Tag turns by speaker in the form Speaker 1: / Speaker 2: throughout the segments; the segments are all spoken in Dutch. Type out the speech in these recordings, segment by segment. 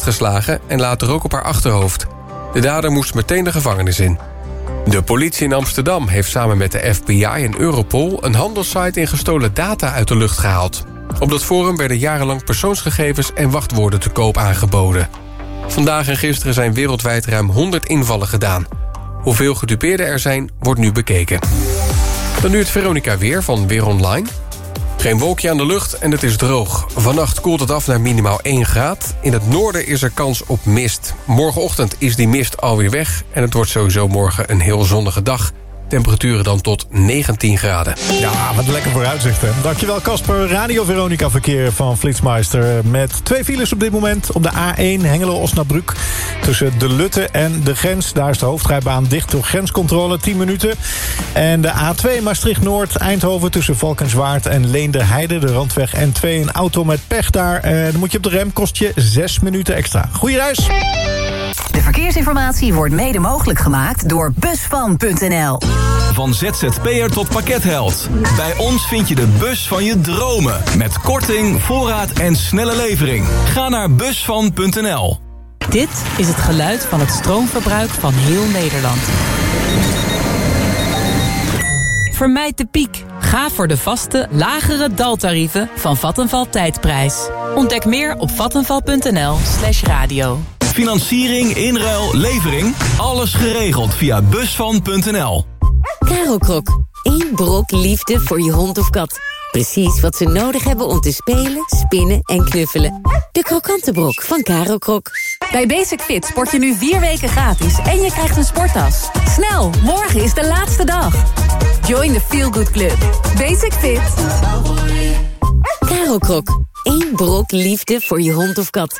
Speaker 1: geslagen en later ook op haar achterhoofd. De dader moest meteen de gevangenis in. De politie in Amsterdam heeft samen met de FBI en Europol... een handelssite in gestolen data uit de lucht gehaald. Op dat forum werden jarenlang persoonsgegevens en wachtwoorden te koop aangeboden. Vandaag en gisteren zijn wereldwijd ruim 100 invallen gedaan. Hoeveel gedupeerden er zijn, wordt nu bekeken. Dan nu het Veronica Weer van Weer Online. Geen wolkje aan de lucht en het is droog. Vannacht koelt het af naar minimaal 1 graad. In het noorden is er kans op mist. Morgenochtend is die mist alweer weg... en het wordt sowieso morgen een heel zonnige dag. Temperaturen dan tot 19 graden.
Speaker 2: Ja, wat lekker vooruitzicht, hè. Dankjewel, Casper. Radio Veronica verkeer van Flitsmeister. Met twee files op dit moment op de A1 Hengelo-Osnabrück. Tussen de Lutte en de grens. Daar is de hoofdrijbaan dicht door grenscontrole, 10 minuten. En de A2 Maastricht-Noord, Eindhoven tussen Valkenswaard en Leenderheide. De randweg N2, een auto met pech daar. Eh, dan moet je op de rem, kost je 6 minuten extra. Goeie reis!
Speaker 3: De verkeersinformatie wordt mede mogelijk gemaakt door busvan.nl.
Speaker 4: Van ZZP'er tot pakketheld. Bij ons vind je de bus van je dromen. Met korting, voorraad en snelle levering. Ga naar busvan.nl.
Speaker 5: Dit is het geluid van het stroomverbruik van heel Nederland. Vermijd de piek. Ga voor de vaste, lagere daltarieven van Vattenval Tijdprijs. Ontdek meer op vattenval.nl slash radio.
Speaker 4: Financiering, inruil, levering. Alles geregeld via busvan.nl.
Speaker 6: Karel Krok. Eén brok liefde voor je hond of kat. Precies wat ze nodig hebben om te spelen, spinnen en knuffelen. De krokante brok van Karel Krok.
Speaker 3: Bij Basic Fit sport je nu vier weken gratis en je krijgt een sporttas. Snel, morgen is de laatste dag. Join the Feel Good Club. Basic Fit.
Speaker 6: Karel Krok. Eén brok liefde voor je hond of kat.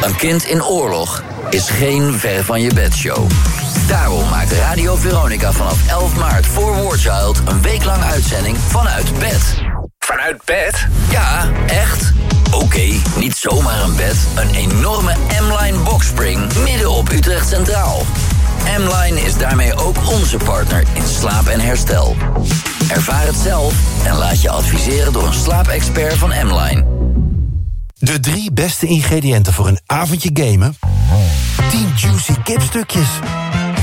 Speaker 7: Een kind in oorlog is geen ver van je bedshow. Daarom maakt Radio Veronica vanaf 11 maart voor War Child... een weeklang uitzending vanuit bed.
Speaker 4: Vanuit bed?
Speaker 7: Ja, echt. Oké, niet zomaar een bed. Een enorme M-Line boxspring midden op Utrecht Centraal. M-Line is daarmee ook onze partner in slaap en herstel. Ervaar het zelf en laat je adviseren door een slaapexpert van M-Line.
Speaker 8: De drie beste ingrediënten voor een avondje gamen. 10 juicy kipstukjes.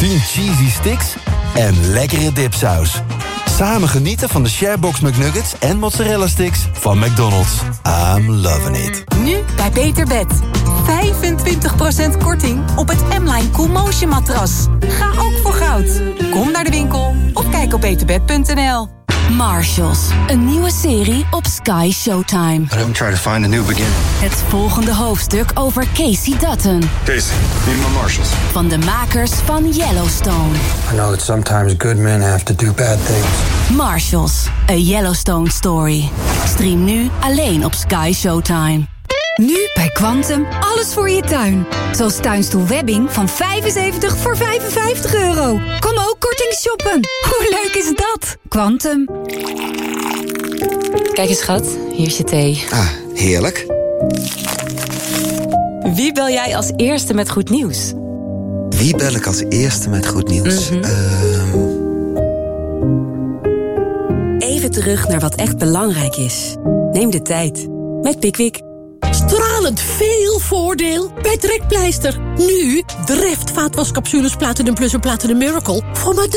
Speaker 8: 10 cheesy sticks. En lekkere dipsaus. Samen genieten van de Sharebox McNuggets en mozzarella sticks van McDonald's. I'm loving it.
Speaker 3: Nu bij Beter Bed. 25% korting op het M-Line Cool Motion matras. Ga ook voor goud. Kom naar de winkel of kijk op beterbed.nl.
Speaker 9: Marshalls, een nieuwe serie op Sky Showtime.
Speaker 10: I don't try to find a new beginning.
Speaker 9: Het volgende hoofdstuk over Casey Dutton.
Speaker 10: Casey, need my Marshalls.
Speaker 9: Van de makers van Yellowstone.
Speaker 10: I know that sometimes good men have to do bad things.
Speaker 9: Marshalls, a Yellowstone story. Stream nu alleen op Sky Showtime.
Speaker 11: Nu bij Quantum alles voor je tuin. Zoals tuinstoel Webbing van 75 voor 55 euro. Kom ook korting shoppen. Hoe leuk is dat? Quantum.
Speaker 12: Kijk eens schat, hier is je thee.
Speaker 10: Ah, heerlijk.
Speaker 12: Wie bel jij als eerste met goed nieuws?
Speaker 10: Wie bel ik als eerste met goed nieuws?
Speaker 12: Mhm.
Speaker 10: Ehm,
Speaker 13: Even terug naar wat echt belangrijk is. Neem de tijd. Met Pickwick.
Speaker 14: Stralend veel voordeel bij Trekpleister. Nu Dreft vaatwascapsules Platinum Plus en Platinum Miracle voor maar 33,49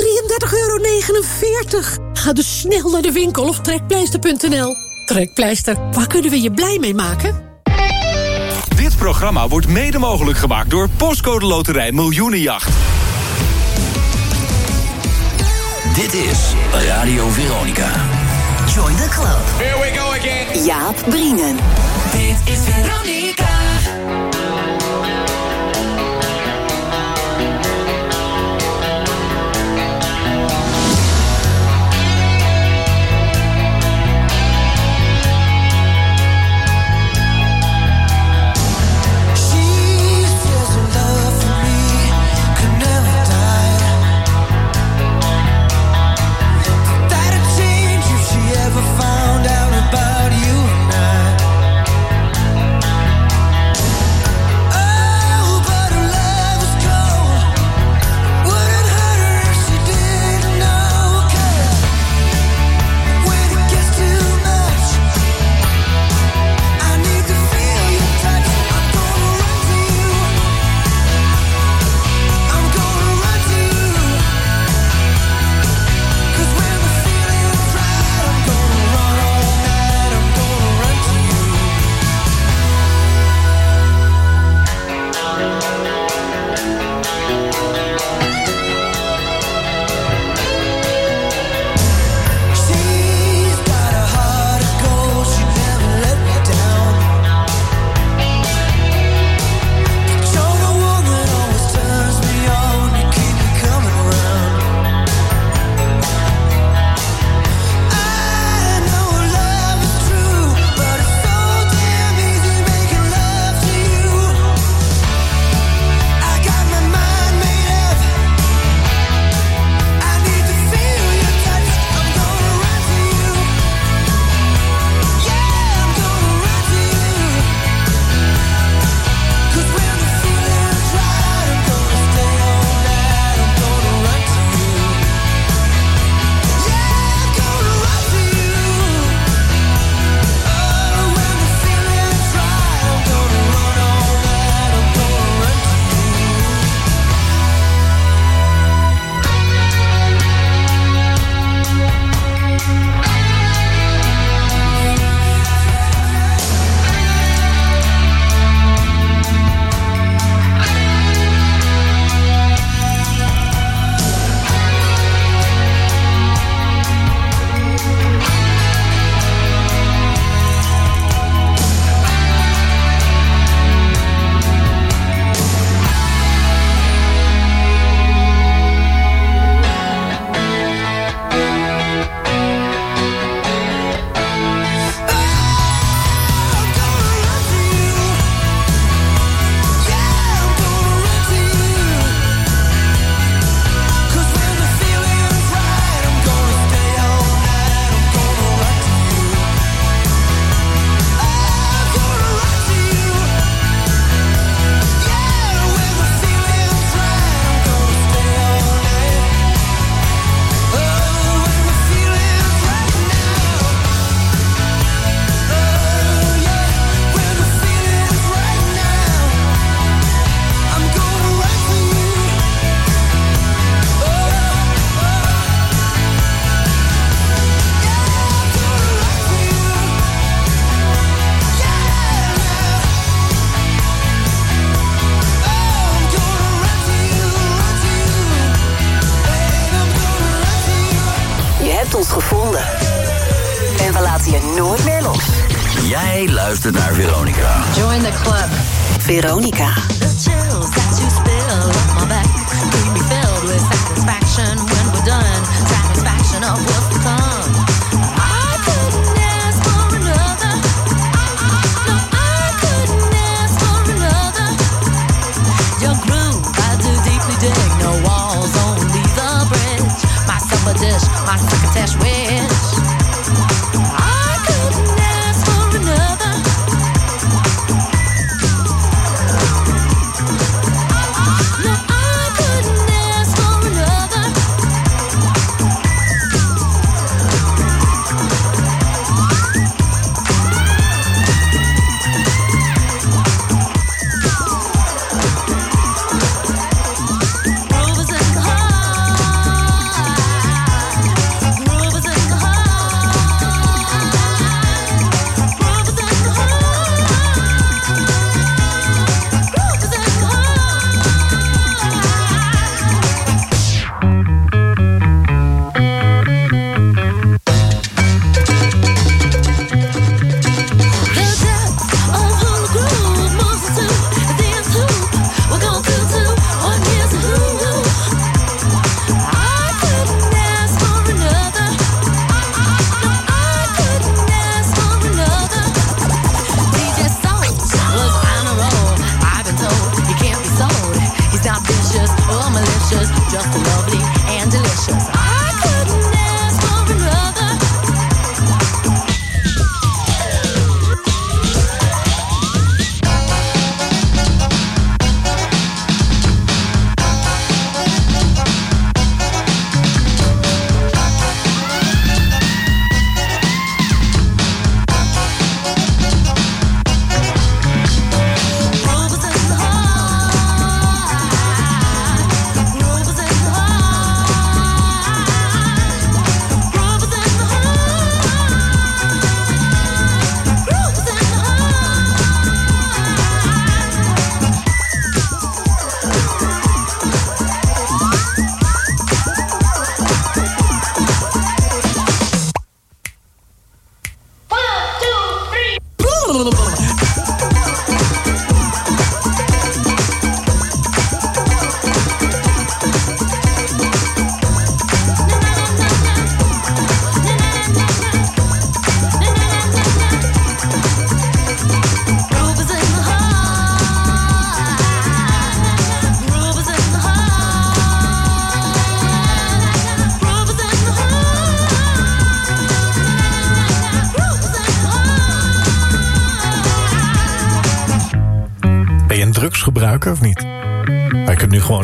Speaker 14: euro. Ga dus snel naar de winkel of trekpleister.nl. Trekpleister, waar kunnen we je blij mee maken?
Speaker 4: Dit programma wordt mede mogelijk gemaakt door Postcode Loterij Miljoenenjacht.
Speaker 7: Dit is Radio Veronica.
Speaker 3: Join the club.
Speaker 4: Here we go again.
Speaker 3: Jaap Brienen.
Speaker 15: Dit is Veronica.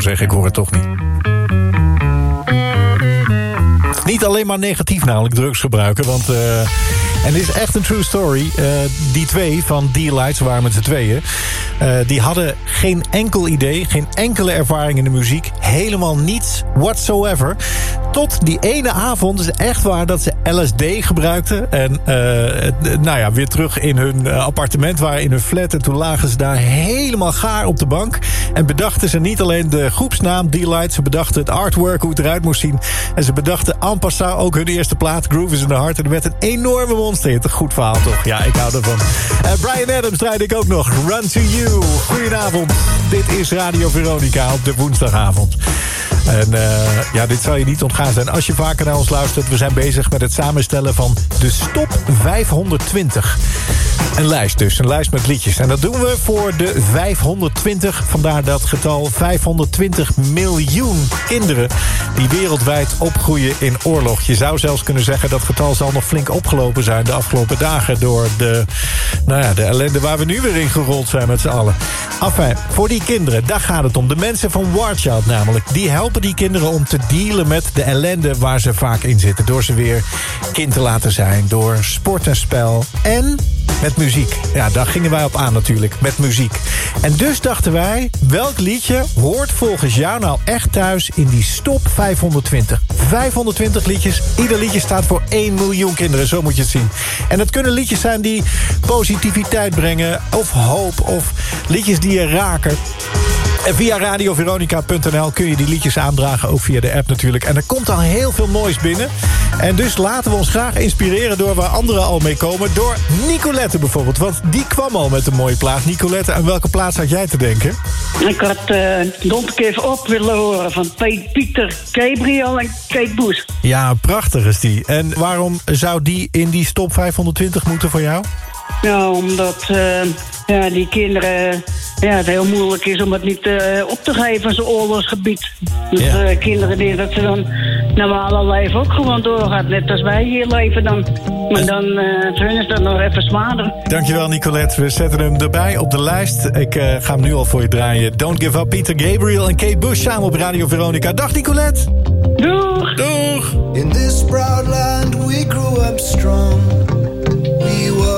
Speaker 2: Zeggen, ik hoor het toch niet. Niet alleen maar negatief namelijk drugsgebruiken, want... eh, en dit is echt een true story. Eh, die twee van D-Lights, waren met z'n tweeën... eh, die hadden geen enkel idee, geen enkele ervaring in de muziek. Helemaal niets whatsoever. Tot die ene avond is echt waar dat ze LSD gebruikten. En eh, nou ja, weer terug in hun eh, appartement waren, in hun flat. En toen lagen ze daar helemaal gaar op de bank. En bedachten ze niet alleen de groepsnaam D-Light. Ze bedachten het artwork, hoe het eruit moest zien. En ze bedachten en passant ook hun eerste plaat, Groove is in the Heart. En er werd een enorme monster. Een goed verhaal toch? Ja, ik hou ervan. Eh Brian Adams draaide ik ook nog. Run to You. Goedenavond. Dit is Radio Veronica op de woensdagavond. En eh, ja, dit zal je niet ontgaan zijn als je vaker naar ons luistert. We zijn bezig met het samenstellen van de Stop 520. Een lijst dus, een lijst met liedjes. En dat doen we voor de 520. Vandaar dat getal 520 miljoen kinderen... die wereldwijd opgroeien in oorlog. Je zou zelfs kunnen zeggen dat getal zal nog flink opgelopen zijn... de afgelopen dagen door de, nou ja, de ellende waar we nu weer in gerold zijn met z'n allen. Enfin, voor die kinderen, daar gaat het om. De mensen van Warchild namelijk, die helpen die kinderen om te dealen met de ellende waar ze vaak in zitten. Door ze weer kind te laten zijn, door sport en spel en met muziek. Ja, daar gingen wij op aan natuurlijk, met muziek. En dus dachten wij, welk liedje hoort volgens jou nou echt thuis in die stop 520? 520 liedjes, ieder liedje staat voor 1 miljoen kinderen, zo moet je het zien. En het kunnen liedjes zijn die positiviteit brengen, of hoop, of liedjes die je raken. En via radioveronica.nl kun je die liedjes aandragen, ook via de app natuurlijk. En er komt al heel veel moois binnen. En dus laten we ons graag inspireren door waar anderen al mee komen. Door Nicolette bijvoorbeeld, want die kwam al met een mooie plaat. Nicolette, aan welke plaats had jij te denken?
Speaker 16: Ik had uh, Don't Give Up willen horen van Pieter Gabriel en Kate Bush.
Speaker 2: Ja, prachtig is die. En waarom zou die in die stop 520 moeten voor jou?
Speaker 16: Ja, omdat eh, ja, die kinderen... Ja, het heel moeilijk is om het niet eh, op te geven als een oorlogsgebied. Dus
Speaker 2: Ja.
Speaker 16: eh, kinderen die dat ze dan normale leven ook gewoon doorgaat. Net als wij hier leven dan. Maar dan uh, hun is dat nog even zwaarder.
Speaker 2: Dankjewel Nicolette, we zetten hem erbij op de lijst. Ik eh, ga hem nu al voor je draaien. Don't Give Up, Peter Gabriel en Kate Bush samen op Radio Veronica. Dag Nicolette!
Speaker 16: Doeg!
Speaker 2: Doeg!
Speaker 17: In this proud land we grew up strong. We were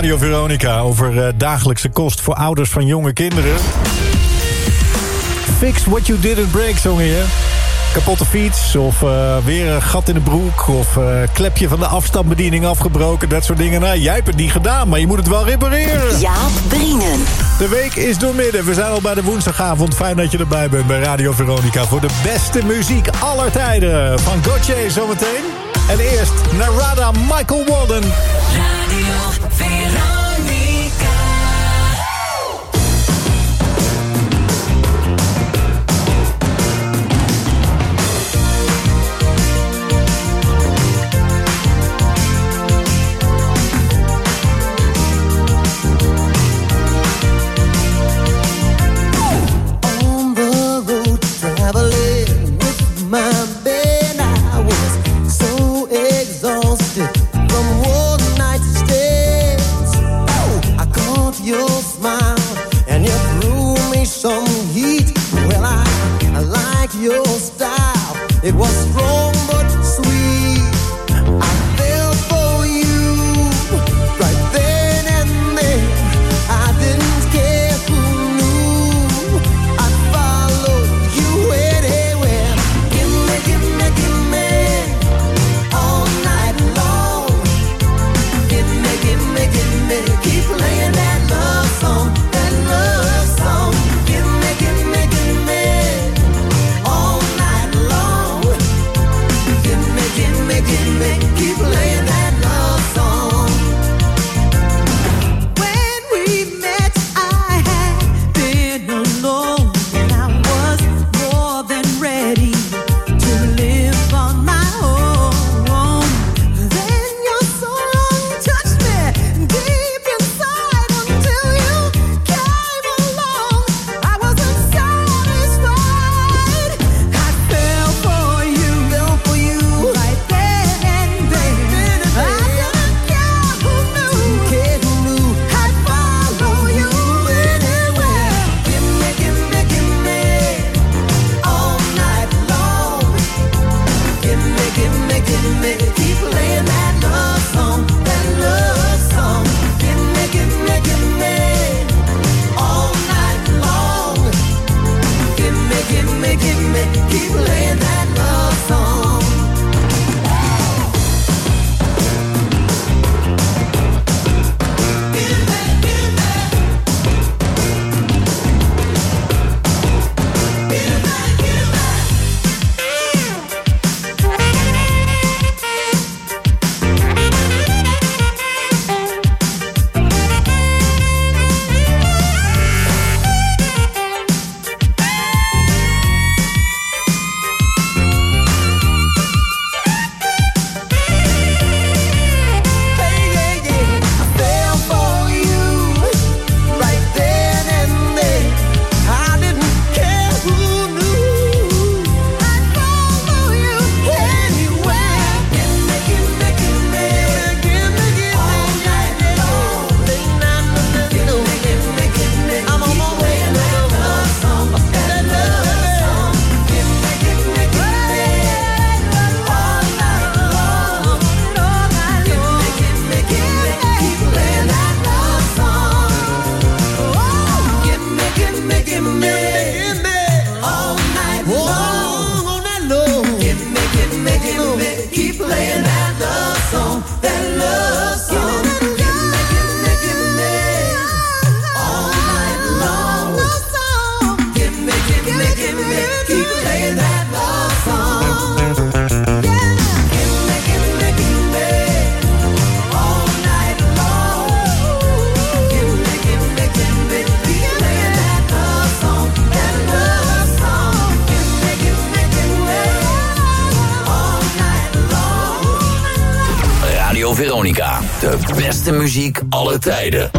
Speaker 18: Radio Veronica
Speaker 2: over eh, dagelijkse kost voor ouders van jonge kinderen. Fix what you didn't break, zong je. Kapotte fiets of eh, weer een gat in de broek... of eh, klepje van de afstandsbediening afgebroken, dat soort dingen. Nou, jij hebt het niet gedaan, maar je moet het wel repareren.
Speaker 3: Ja, Brienen.
Speaker 2: De week is doormidden. We zijn al bij de woensdagavond. Fijn dat je erbij bent bij Radio Veronica... voor de beste muziek aller tijden. Van Gauthier zometeen. En eerst Narada Michael Walden.
Speaker 15: lost it.
Speaker 19: Muziek aller tijden.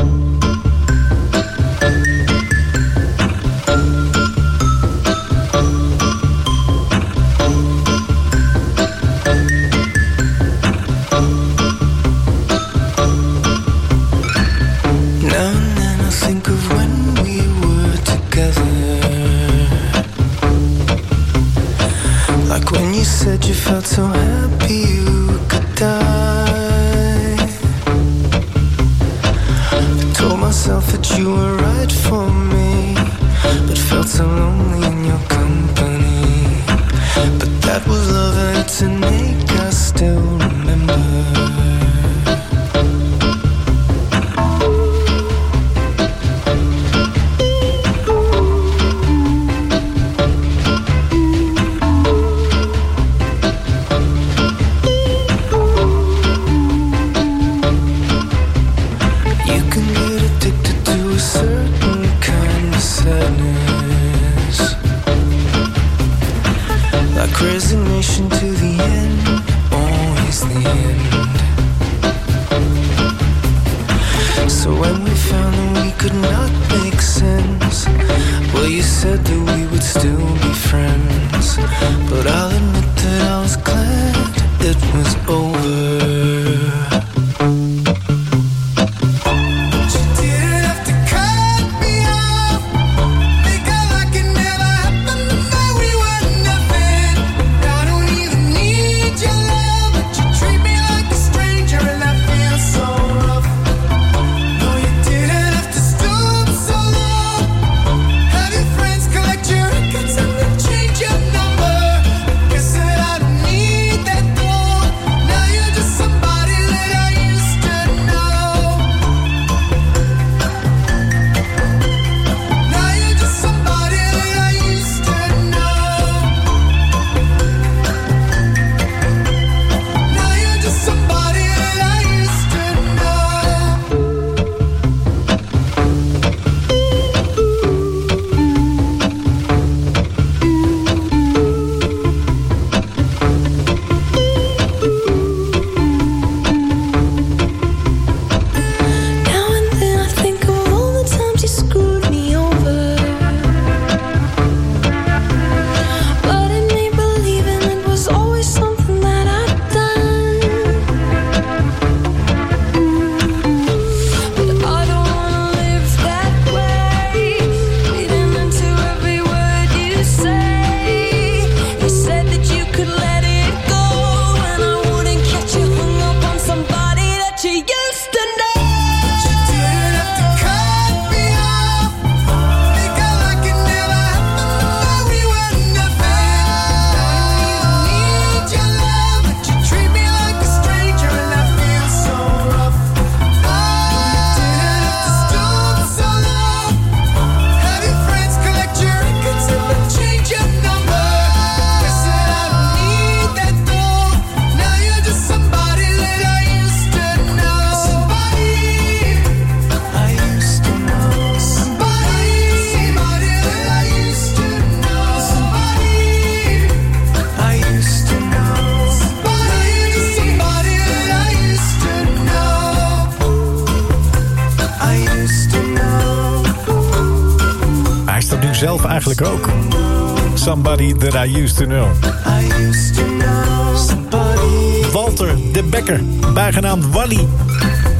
Speaker 2: Bijgenaamd Wally.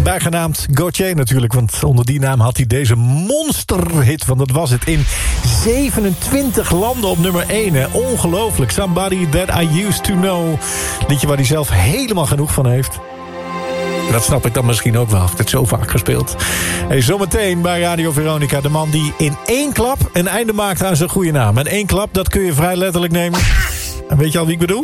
Speaker 2: Bijgenaamd Gauthier natuurlijk, want onder die naam had hij deze monsterhit. Want dat was het in 27 landen op nummer 1. Hè. Ongelooflijk. Somebody that I used to know. Liedje waar hij zelf helemaal genoeg van heeft. Dat snap ik dan misschien ook wel. Heb het zo vaak gespeeld. Hey, zometeen bij Radio Veronica. De man die in één klap een einde maakt aan zijn goede naam. En één klap, dat kun je vrij letterlijk nemen. En weet je al wie ik bedoel?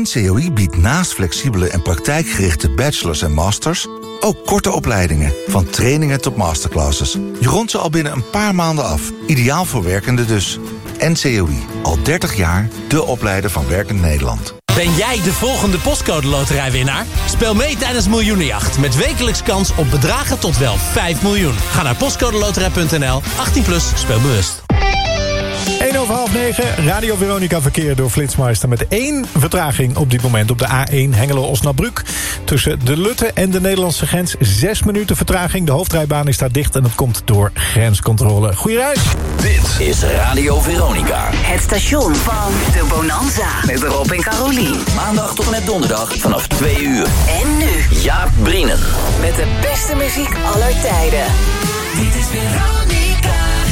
Speaker 20: NCOI biedt naast flexibele en praktijkgerichte bachelors en masters... ook korte opleidingen, van trainingen tot masterclasses. Je rondt ze al binnen een paar maanden af. Ideaal voor werkenden dus. NCOI, al 30 jaar de opleider van Werkend Nederland.
Speaker 21: Ben jij de volgende postcode loterijwinnaar? Speel mee tijdens Miljoenenjacht met wekelijks kans op bedragen tot wel 5 miljoen. Ga naar postcodeloterij.nl, 18 plus, speel bewust.
Speaker 2: 1 over half 9, Radio Veronica verkeer door Flitsmeister... met één vertraging op dit moment op de A1 Hengelo-Osnabrück. Tussen de Lutte en de Nederlandse grens. Zes minuten vertraging. De hoofdrijbaan is daar dicht en dat komt door grenscontrole. Goeie reis.
Speaker 19: Dit is Radio Veronica.
Speaker 9: Het station van de Bonanza. Met Rob en Carolien.
Speaker 19: Maandag tot en met donderdag vanaf 2 uur.
Speaker 9: En nu.
Speaker 19: Jaap Brienen.
Speaker 9: Met de beste muziek aller tijden.
Speaker 22: Dit is Veronica.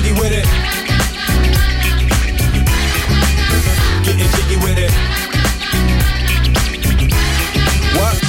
Speaker 23: Jiggy with it. Getting jiggy with it. What?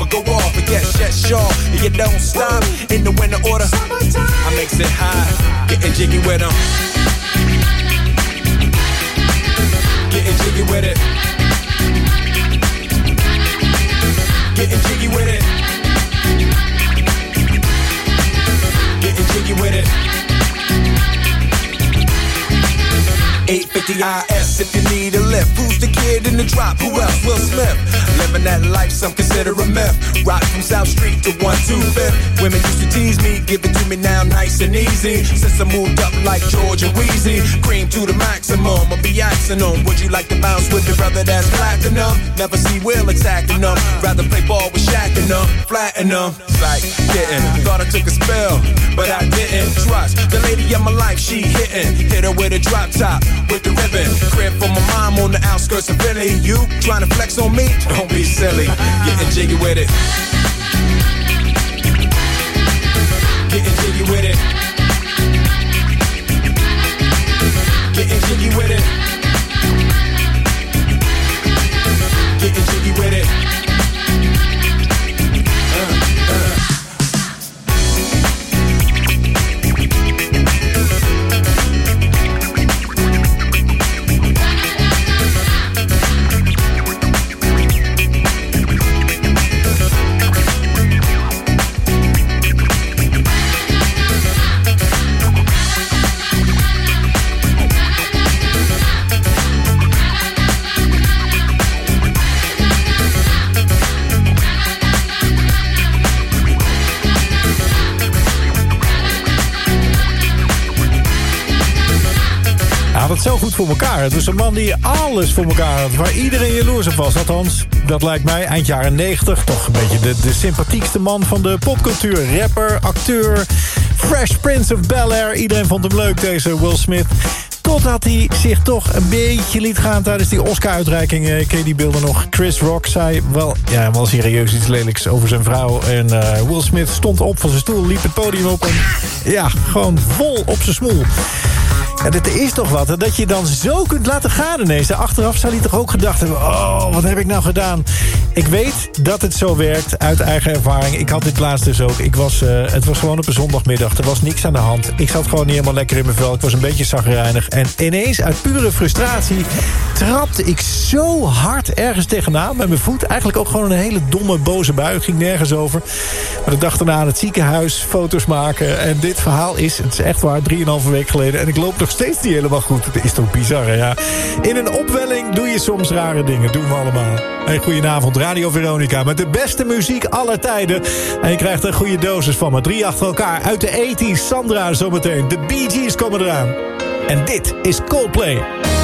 Speaker 23: or go off. And get sure, and you don't stop. In the winter order, I makes it high. Getting jiggy with them. Getting jiggy with it. Getting jiggy with it. Getting jiggy with it. 850 If you need a lift. Who's the kid in the drop? Who else? Will Smith. Living that life, some consider a myth. Rock from South Street to 125th. Women used to tease me, give it to me now nice and easy. Since I moved up like George and Wheezy, cream to the maximum. I'll be axing them. Would you like to bounce with the brother that's platinum? Never see Will attacking them. Rather play ball with Shaq and them, flatten them. Like, didn't. Thought I took a spell, but I didn't. Trust the lady of my life, she hitting. Hit her with a drop top, with the ribbon. Crib for my mom on the outskirts of Philly. You trying to flex on me? Don't be silly. Getting jiggy with it. Getting jiggy with it. Getting jiggy with it. Getting jiggy with it.
Speaker 2: Zo goed voor elkaar. Het is een man die alles voor elkaar had. Waar iedereen jaloers op was. Althans, dat lijkt mij eind jaren 90. Toch een beetje de, de sympathiekste man van de popcultuur. Rapper, acteur, Fresh Prince of Bel-Air. Iedereen vond hem leuk, deze Will Smith. Totdat hij zich toch een beetje liet gaan tijdens die Oscar-uitreiking. Eh, ken die beelden nog? Chris Rock zei wel, ja, wel serieus iets lelijks over zijn vrouw. En eh, Will Smith stond op van zijn stoel, liep het podium op. En ja, gewoon vol op zijn smoel. En het is toch wat, dat je dan zo kunt laten gaan ineens. Achteraf zou hij toch ook gedacht hebben... oh, wat heb ik nou gedaan? Ik weet dat het zo werkt uit eigen ervaring. Ik had dit laatst dus ook. Ik was, eh, het was gewoon op een zondagmiddag. Er was niks aan de hand. Ik zat gewoon niet helemaal lekker in mijn vel. Ik was een beetje zagrijnig. En ineens, uit pure frustratie... trapte ik zo hard ergens tegenaan met mijn voet. Eigenlijk ook gewoon een hele domme, boze bui. Ging nergens over. Maar de dag daarna aan het ziekenhuis, foto's maken. En dit verhaal is, het is echt waar, 3,5 week geleden. En ik loop nog steeds niet helemaal goed. Het is toch bizar, hè? ja. In een opwelling doe je soms rare dingen. Doen we allemaal. Goedenavond, Radio Veronica. Met de beste muziek aller tijden. En je krijgt een goede dosis van me. Drie achter elkaar. Uit de 80s, Sandra zometeen. De Bee Gees komen eraan. En dit is Coldplay.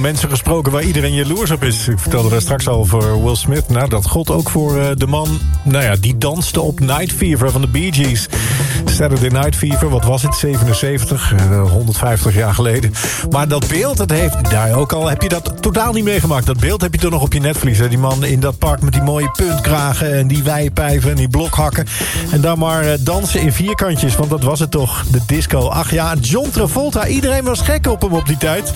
Speaker 2: Mensen gesproken waar iedereen jaloers op is. Ik vertelde daar straks al voor Will Smith. Nou, dat gold ook voor eh, de man nou ja, die danste op Night Fever van de Bee Gees. Saturday Night Fever, wat was het? 77, eh, 150 jaar geleden. Maar dat beeld, dat heeft daar ook al... heb je dat totaal niet meegemaakt. Dat beeld heb je toch nog op je netvlies. Die man in dat park met die mooie puntkragen... en die wijpijven en die blokhakken. En dan maar eh, dansen in vierkantjes, want dat was het toch. De disco. Ach ja, John Travolta. Iedereen was gek op hem op die tijd.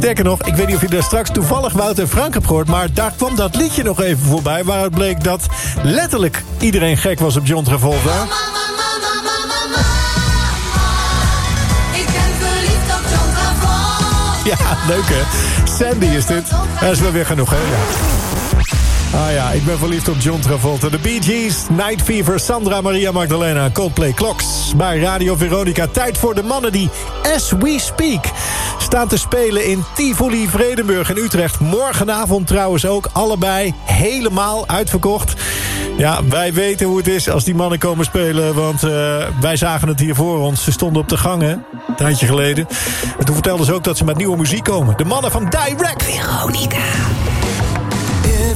Speaker 2: Sterker nog, ik weet niet of je daar straks toevallig Wouter Frank hebt gehoord... maar daar kwam dat liedje nog even voorbij... waaruit bleek dat letterlijk iedereen gek was op John Travolta.
Speaker 22: Ik ben verliefd op John Travolta.
Speaker 2: Ja, leuk hè? Sandy is dit. Dat is wel weer genoeg hè? Ja. Ah ja, ik ben verliefd op John Travolta. De Bee Gees, Night Fever, Sandra Maria Magdalena, Coldplay Clocks. Bij Radio Veronica, tijd voor de mannen die, as we speak... staan te spelen in Tivoli, Vredenburg en Utrecht. Morgenavond trouwens ook allebei helemaal uitverkocht. Ja, wij weten hoe het is als die mannen komen spelen... want eh, wij zagen het hier voor ons. Ze stonden op de gang, hè? Een tijdje geleden. En toen vertelden ze ook dat ze met nieuwe muziek komen. De mannen van Direct.
Speaker 15: Veronica.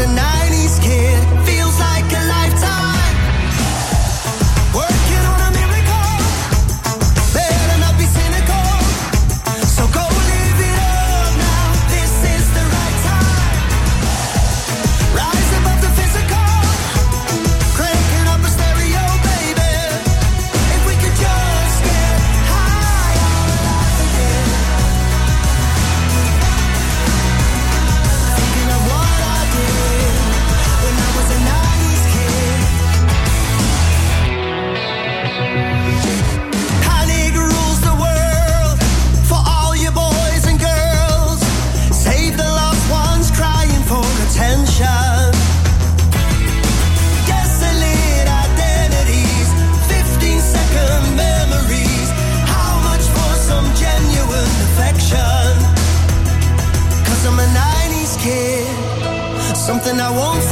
Speaker 15: and I I
Speaker 2: won't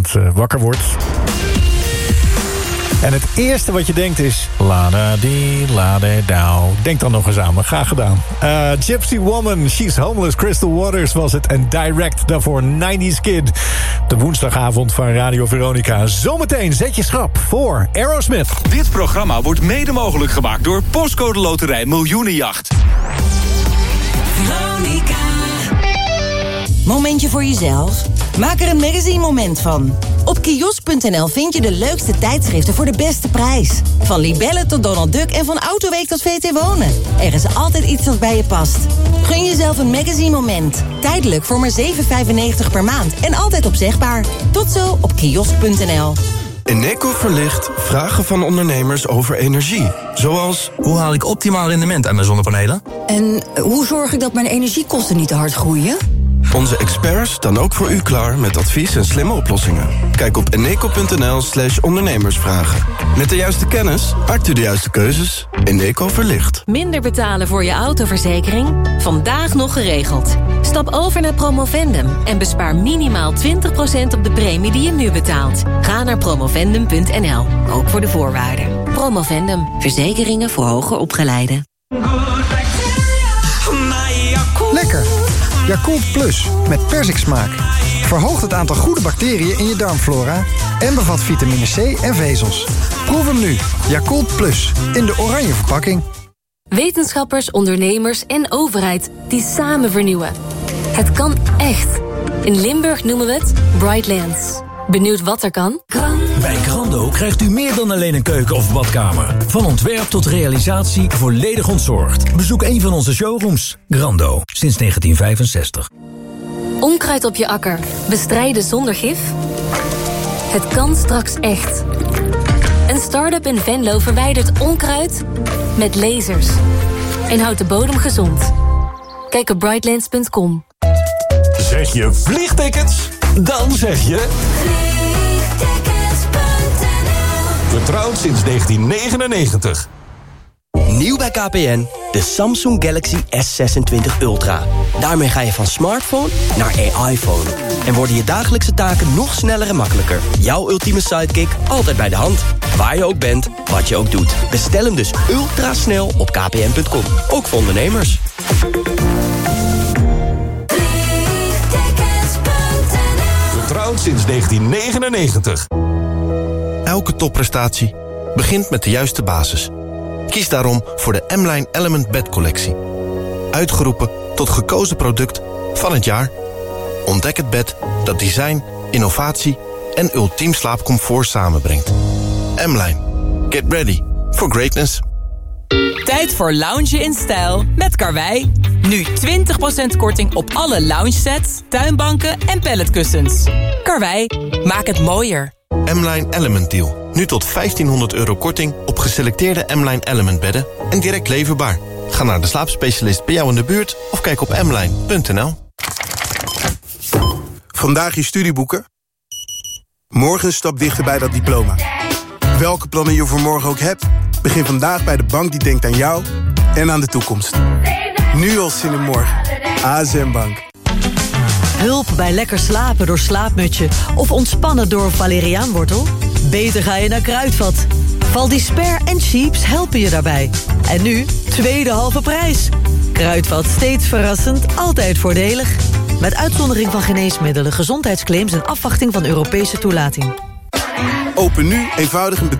Speaker 2: eh, wakker wordt. En het eerste wat je denkt is... Lada di, lada dow. Denk dan nog eens aan me. Graag gedaan. Eh, Gypsy Woman, She's Homeless, Crystal Waters was het. En direct daarvoor 90s Kid. De woensdagavond van Radio Veronica. Zometeen zet je schrap voor Aerosmith.
Speaker 24: Dit programma wordt mede mogelijk gemaakt door Postcode Loterij Miljoenenjacht.
Speaker 6: Veronica. Momentje voor jezelf? Maak er een magazine moment van. Op kiosk.nl vind je de leukste tijdschriften voor de beste prijs. Van Libelle tot Donald Duck en van Autoweek tot VT Wonen. Er is altijd iets dat bij je past. Gun jezelf een magazine moment. Tijdelijk voor maar 7,95 per maand en altijd opzegbaar. Tot zo op kiosk.nl.
Speaker 4: Eneco verlicht vragen van ondernemers over energie. Zoals, hoe haal ik optimaal rendement aan mijn zonnepanelen?
Speaker 11: En hoe zorg ik dat mijn energiekosten niet te hard groeien?
Speaker 4: Onze experts staan ook voor u klaar met advies en slimme oplossingen. Kijk op eneco.nl slash ondernemersvragen. Met de juiste kennis maakt u de juiste keuzes. Eneco verlicht.
Speaker 25: Minder betalen voor je autoverzekering? Vandaag nog geregeld. Stap over naar Promovendum en bespaar minimaal 20% op de premie die je nu betaalt. Ga naar promovendum.nl, ook voor de voorwaarden. Promovendum, verzekeringen voor hoger opgeleiden.
Speaker 26: Yakult Plus met persiksmaak. Verhoogt het aantal goede bacteriën in je darmflora... en bevat vitamine C en vezels. Proef hem nu. Yakult Plus. In de oranje verpakking.
Speaker 25: Wetenschappers, ondernemers en overheid die samen vernieuwen. Het kan echt. In Limburg noemen we het Brightlands. Benieuwd wat er kan?
Speaker 27: Bij Grando krijgt u meer dan alleen een keuken of badkamer. Van ontwerp tot realisatie volledig ontzorgd. Bezoek een van onze showrooms. Grando, sinds 1965.
Speaker 25: Onkruid op je akker. Bestrijden zonder gif? Het kan straks echt. Een start-up in Venlo verwijdert onkruid met lasers. En houdt de bodem gezond. Kijk op brightlands.com.
Speaker 28: Zeg je vliegtickets? Dan zeg je... Vertrouwd sinds 1999.
Speaker 29: Nieuw bij KPN, de Samsung Galaxy S26 Ultra. Daarmee ga je van smartphone naar AI-phone. En worden je dagelijkse taken nog sneller en makkelijker. Jouw ultieme sidekick altijd bij de hand. Waar je ook bent, wat je ook doet. Bestel hem dus ultra snel op kpn.com. Ook voor ondernemers.
Speaker 28: Sinds 1999.
Speaker 30: Elke topprestatie begint met de juiste basis. Kies daarom voor de M-Line Element Bed Collectie. Uitgeroepen tot gekozen product van het jaar. Ontdek het bed dat design, innovatie en ultiem slaapcomfort samenbrengt. M-Line. Get ready for greatness.
Speaker 3: Tijd voor loungen in stijl met Karwei. Nu 20% korting op alle lounge sets, tuinbanken en palletkussens. Karwei, maak het mooier.
Speaker 30: M-Line Element Deal. Nu tot 1500 euro korting op geselecteerde M-Line Element bedden en direct leverbaar. Ga naar de slaapspecialist bij jou in de buurt of kijk op mline.nl.
Speaker 19: Vandaag je studieboeken. Morgen een stap dichter bij dat diploma. Welke plannen je voor morgen ook hebt... begin vandaag bij de bank die denkt aan jou en aan de toekomst. Nu al zin in morgen. ASM Bank.
Speaker 31: Hulp bij lekker slapen door slaapmutje of ontspannen door valeriaanwortel? Beter ga je naar Kruidvat. Valdisper en Cheaps helpen je daarbij. En nu, tweede halve prijs. Kruidvat steeds verrassend, altijd voordelig. Met uitzondering van geneesmiddelen, gezondheidsclaims... en afwachting van Europese toelating.
Speaker 19: Open nu eenvoudig een